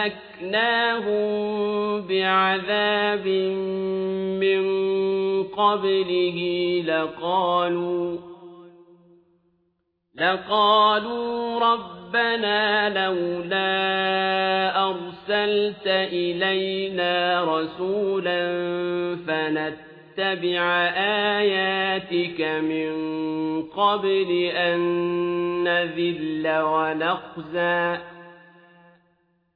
أهلكناهم بعذاب من قبله لقالوا لقالوا ربنا لولا أرسلت إلينا رسولا فنتبع آياتك من قبل أن نذل ونخزى